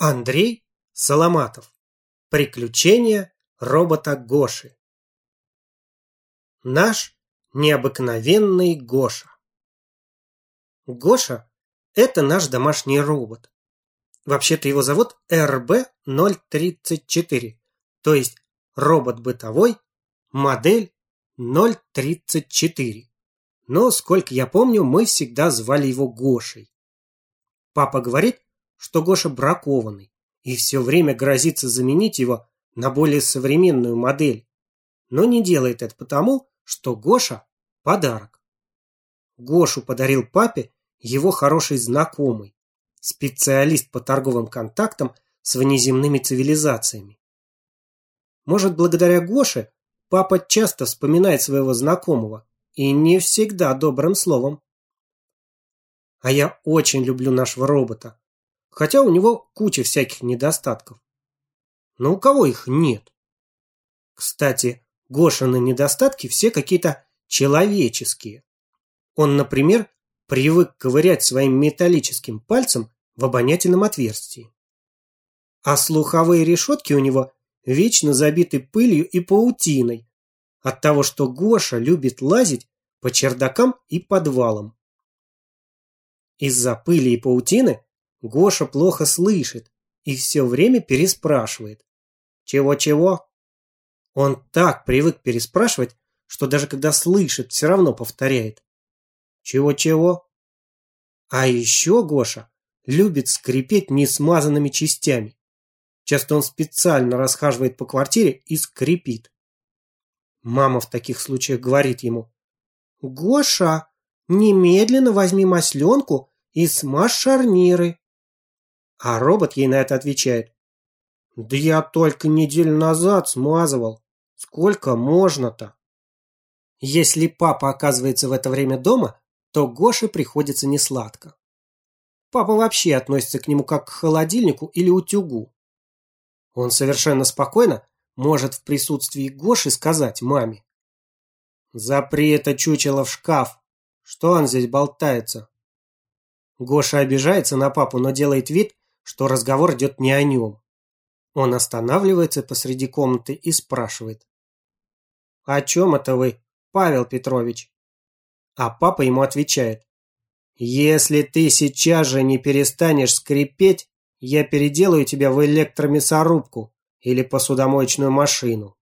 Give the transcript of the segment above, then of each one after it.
Андрей Соломатов. Приключения робота Гоши. Наш необыкновенный Гоша. Гоша – это наш домашний робот. Вообще-то его зовут РБ-034, то есть робот бытовой, модель 034. Но, сколько я помню, мы всегда звали его Гошей. Папа говорит, что Гоша бракованный и все время грозится заменить его на более современную модель, но не делает это потому, что Гоша – подарок. Гошу подарил папе его хороший знакомый, специалист по торговым контактам с внеземными цивилизациями. Может, благодаря Гоше папа часто вспоминает своего знакомого и не всегда добрым словом. А я очень люблю нашего робота хотя у него куча всяких недостатков. Но у кого их нет? Кстати, Гошины недостатки все какие-то человеческие. Он, например, привык ковырять своим металлическим пальцем в обонятельном отверстии. А слуховые решетки у него вечно забиты пылью и паутиной от того, что Гоша любит лазить по чердакам и подвалам. Из-за пыли и паутины Гоша плохо слышит и все время переспрашивает. Чего-чего? Он так привык переспрашивать, что даже когда слышит, все равно повторяет. Чего-чего? А еще Гоша любит скрипеть несмазанными частями. Часто он специально расхаживает по квартире и скрипит. Мама в таких случаях говорит ему. «Гоша, немедленно возьми масленку и смажь шарниры». А робот ей на это отвечает. Да я только неделю назад смазывал. Сколько можно-то? Если папа оказывается в это время дома, то Гоше приходится несладко. Папа вообще относится к нему как к холодильнику или утюгу. Он совершенно спокойно может в присутствии Гоши сказать маме. «Запри это чучело в шкаф. Что он здесь болтается?» Гоша обижается на папу, но делает вид, что разговор идет не о нем. Он останавливается посреди комнаты и спрашивает. «О чем это вы, Павел Петрович?» А папа ему отвечает. «Если ты сейчас же не перестанешь скрипеть, я переделаю тебя в электромясорубку или посудомоечную машину».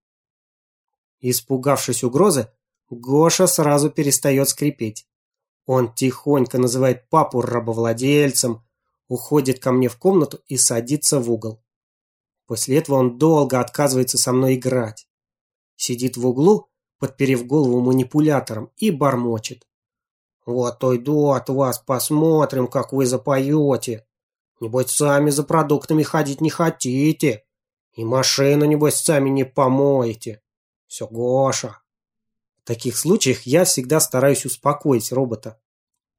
Испугавшись угрозы, Гоша сразу перестает скрипеть. Он тихонько называет папу рабовладельцем, уходит ко мне в комнату и садится в угол. После этого он долго отказывается со мной играть. Сидит в углу, подперев голову манипулятором, и бормочет. «Вот уйду от вас, посмотрим, как вы запоете. Небось, сами за продуктами ходить не хотите. И машину, небось, сами не помоете. Все, Гоша». В таких случаях я всегда стараюсь успокоить робота.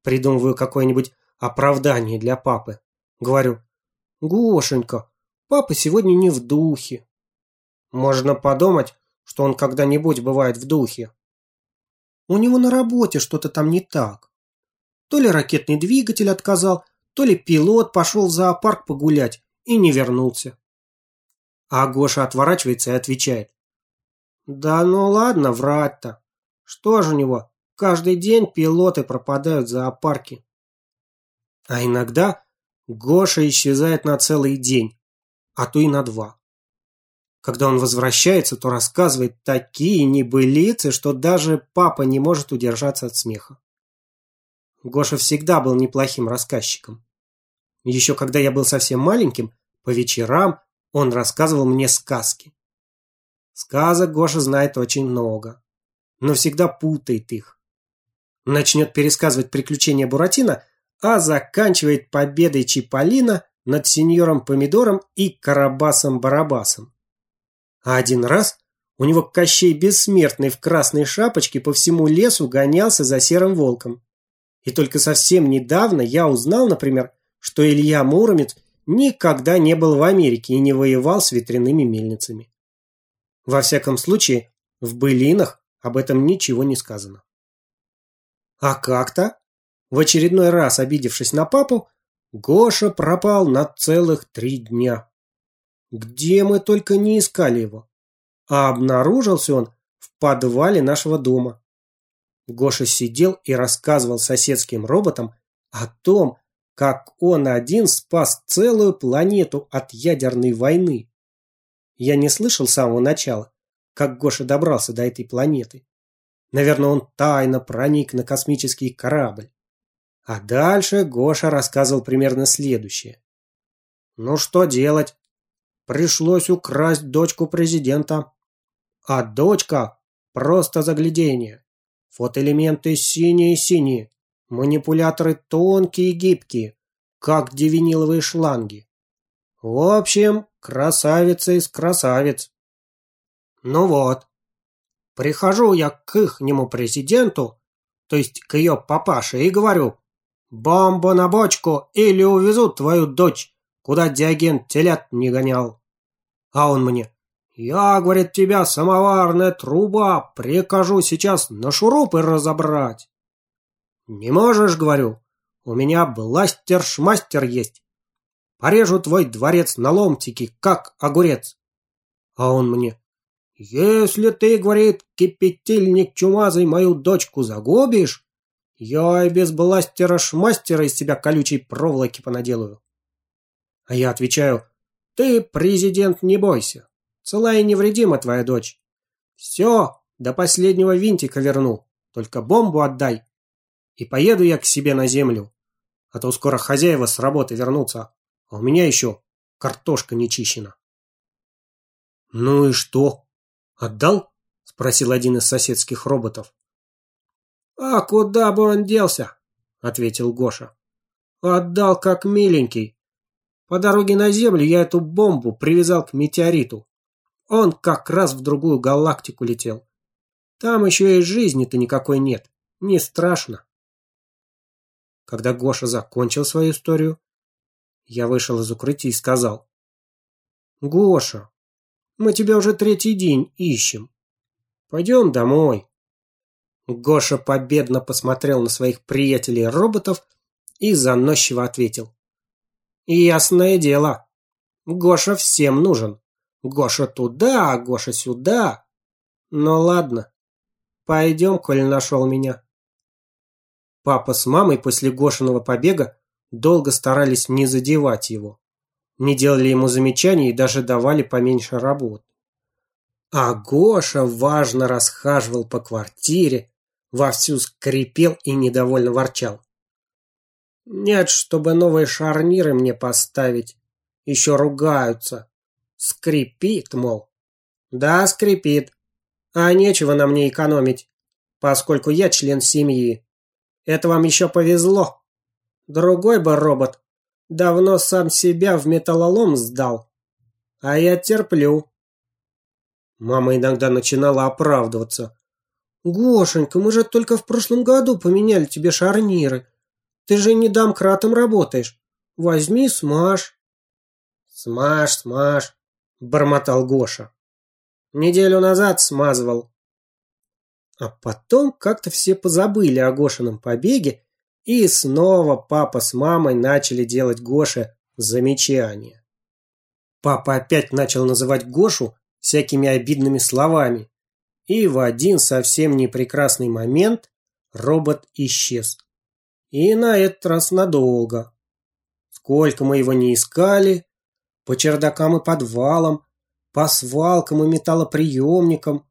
Придумываю какое-нибудь оправдание для папы. Говорю, Гошенька, папа сегодня не в духе. Можно подумать, что он когда-нибудь бывает в духе. У него на работе что-то там не так. То ли ракетный двигатель отказал, то ли пилот пошел в зоопарк погулять и не вернулся. А Гоша отворачивается и отвечает. Да ну ладно врать-то. Что же у него, каждый день пилоты пропадают в зоопарке. А иногда Гоша исчезает на целый день, а то и на два. Когда он возвращается, то рассказывает такие небылицы, что даже папа не может удержаться от смеха. Гоша всегда был неплохим рассказчиком. Еще когда я был совсем маленьким, по вечерам он рассказывал мне сказки. Сказок Гоша знает очень много, но всегда путает их. Начнет пересказывать приключения Буратино – а заканчивает победой Чиполлино над сеньором Помидором и Карабасом-Барабасом. А один раз у него Кощей Бессмертный в красной шапочке по всему лесу гонялся за серым волком. И только совсем недавно я узнал, например, что Илья Муромец никогда не был в Америке и не воевал с ветряными мельницами. Во всяком случае, в былинах об этом ничего не сказано. А как-то в очередной раз обидевшись на папу, Гоша пропал на целых три дня. Где мы только не искали его. А обнаружился он в подвале нашего дома. Гоша сидел и рассказывал соседским роботам о том, как он один спас целую планету от ядерной войны. Я не слышал с самого начала, как Гоша добрался до этой планеты. Наверное, он тайно проник на космический корабль. А дальше Гоша рассказывал примерно следующее. Ну что делать? Пришлось украсть дочку президента. А дочка – просто заглядение. Фотоэлементы синие-синие, манипуляторы тонкие и гибкие, как девиниловые шланги. В общем, красавица из красавиц. Ну вот, прихожу я к ихнему президенту, то есть к ее папаше, и говорю, бомбу на бочку или увезут твою дочь, куда Диоген телят не гонял. А он мне, я, говорит, тебя самоварная труба, прикажу сейчас на шурупы разобрать. Не можешь, говорю, у меня бластер-шмастер есть. Порежу твой дворец на ломтики, как огурец. А он мне, если ты, говорит, кипятильник чумазый мою дочку загубишь, я и без бластера-шмастера из тебя колючей проволоки понаделаю. А я отвечаю, ты, президент, не бойся. Целая и невредима твоя дочь. Все, до последнего винтика верну. Только бомбу отдай. И поеду я к себе на землю. А то скоро хозяева с работы вернутся. А у меня еще картошка не чищена. Ну и что? Отдал? Спросил один из соседских роботов. А куда бы он делся? Ответил Гоша. Отдал как миленький. По дороге на землю я эту бомбу привязал к метеориту. Он как раз в другую галактику летел. Там еще и жизни-то никакой нет. Не страшно. Когда Гоша закончил свою историю, я вышел из укрытия и сказал. «Гоша, мы тебя уже третий день ищем. Пойдем домой». Гоша победно посмотрел на своих приятелей-роботов и заносчиво ответил. «Ясное дело. Гоша всем нужен». Гоша туда, Гоша сюда. Ну ладно, пойдем, коль нашел меня. Папа с мамой после Гошиного побега долго старались не задевать его. Не делали ему замечаний и даже давали поменьше работы. А Гоша важно расхаживал по квартире, вовсю скрипел и недовольно ворчал. Нет, чтобы новые шарниры мне поставить. Еще ругаются. Скрипит, мол. Да, скрипит. А нечего на мне экономить, поскольку я член семьи. Это вам еще повезло. Другой бы робот давно сам себя в металлолом сдал. А я терплю. Мама иногда начинала оправдываться. «Гошенька, мы же только в прошлом году поменяли тебе шарниры. Ты же не домкратом работаешь. Возьми, смажь». «Смажь, смажь бормотал Гоша. Неделю назад смазывал. А потом как-то все позабыли о Гошином побеге, и снова папа с мамой начали делать Гоше замечания. Папа опять начал называть Гошу всякими обидными словами, и в один совсем непрекрасный момент робот исчез. И на этот раз надолго. Сколько мы его не искали, по чердакам и подвалам, по свалкам и металлоприемникам.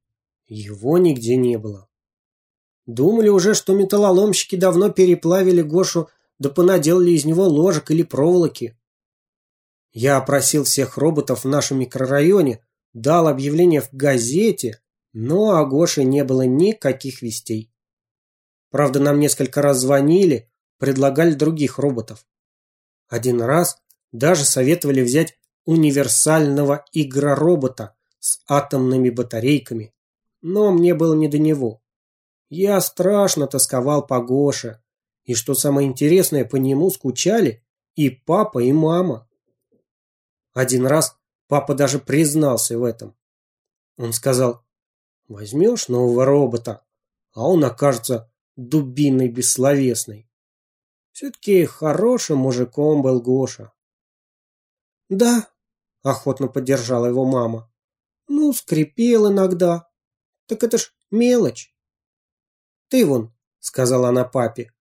Его нигде не было. Думали уже, что металлоломщики давно переплавили Гошу, да понаделали из него ложек или проволоки. Я опросил всех роботов в нашем микрорайоне, дал объявление в газете, но о Гоше не было никаких вестей. Правда, нам несколько раз звонили, предлагали других роботов. Один раз даже советовали взять универсального игроробота с атомными батарейками. Но мне было не до него. Я страшно тосковал по Гоше. И что самое интересное, по нему скучали и папа, и мама. Один раз папа даже признался в этом. Он сказал, возьмешь нового робота, а он окажется дубиной бессловесной. Все-таки хорошим мужиком был Гоша. Да, охотно поддержала его мама. Ну, скрипел иногда. Так это ж мелочь. Ты вон, сказала она папе,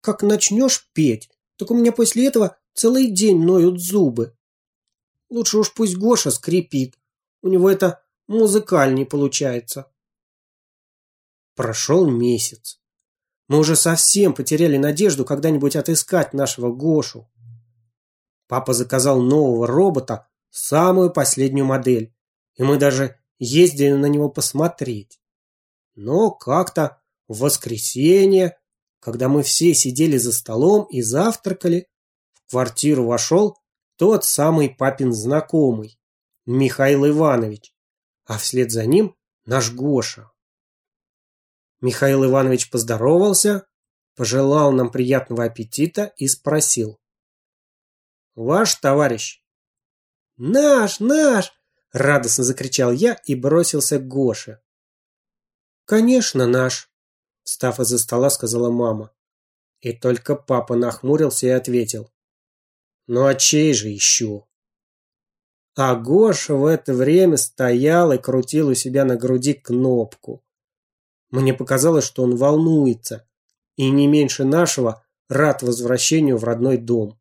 как начнешь петь, так у меня после этого целый день ноют зубы. Лучше уж пусть Гоша скрипит. У него это музыкальней получается. Прошел месяц. Мы уже совсем потеряли надежду когда-нибудь отыскать нашего Гошу. Папа заказал нового робота, самую последнюю модель, и мы даже ездили на него посмотреть. Но как-то в воскресенье, когда мы все сидели за столом и завтракали, в квартиру вошел тот самый папин знакомый, Михаил Иванович, а вслед за ним наш Гоша. Михаил Иванович поздоровался, пожелал нам приятного аппетита и спросил. «Ваш товарищ?» «Наш, наш!» – радостно закричал я и бросился к Гоше. «Конечно, наш!» – встав из-за стола, сказала мама. И только папа нахмурился и ответил. «Ну а чей же еще?» А Гоша в это время стоял и крутил у себя на груди кнопку. Мне показалось, что он волнуется, и не меньше нашего рад возвращению в родной дом.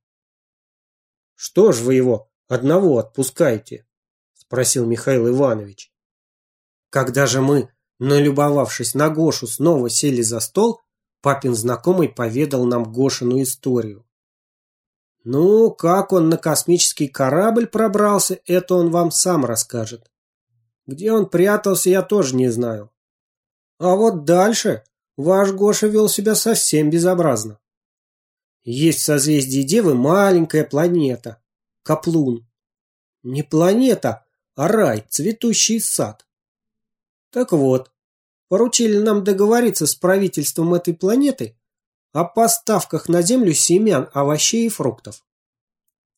«Что ж вы его одного отпускаете?» – спросил Михаил Иванович. Когда же мы, налюбовавшись на Гошу, снова сели за стол, папин знакомый поведал нам Гошину историю. Ну, как он на космический корабль пробрался, это он вам сам расскажет. Где он прятался, я тоже не знаю. А вот дальше ваш Гоша вел себя совсем безобразно. Есть в созвездии Девы маленькая планета – Каплун. Не планета, а рай, цветущий сад. Так вот, поручили нам договориться с правительством этой планеты о поставках на Землю семян, овощей и фруктов.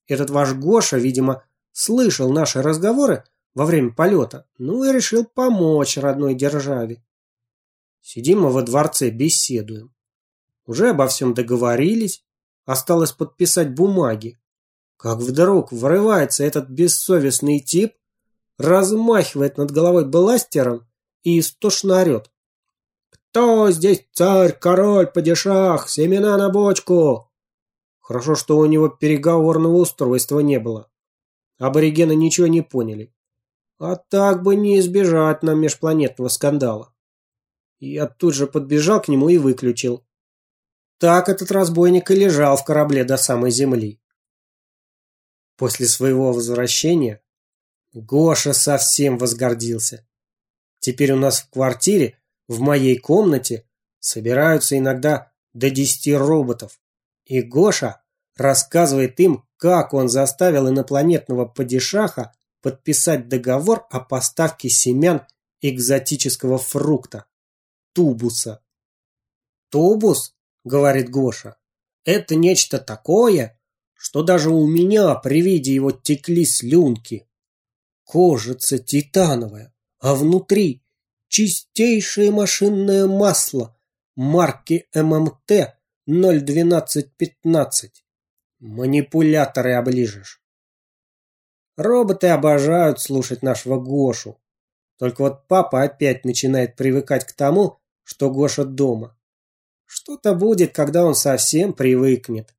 Этот ваш Гоша, видимо, слышал наши разговоры во время полета, ну и решил помочь родной державе. Сидим мы во дворце, беседуем. Уже обо всем договорились, осталось подписать бумаги. Как вдруг врывается этот бессовестный тип, размахивает над головой бластером и истошно орет. «Кто здесь царь, король, падишах, семена на бочку?» Хорошо, что у него переговорного устройства не было. Аборигены ничего не поняли. А так бы не избежать нам межпланетного скандала. Я тут же подбежал к нему и выключил. Так этот разбойник и лежал в корабле до самой земли. После своего возвращения Гоша совсем возгордился. Теперь у нас в квартире, в моей комнате, собираются иногда до десяти роботов. И Гоша рассказывает им, как он заставил инопланетного падишаха подписать договор о поставке семян экзотического фрукта тубуса. «Тубус, — говорит Гоша, — это нечто такое, что даже у меня при виде его текли слюнки. Кожица титановая, а внутри чистейшее машинное масло марки ММТ 01215. Манипуляторы оближешь. Роботы обожают слушать нашего Гошу. Только вот папа опять начинает привыкать к тому, что Гоша дома. Что-то будет, когда он совсем привыкнет.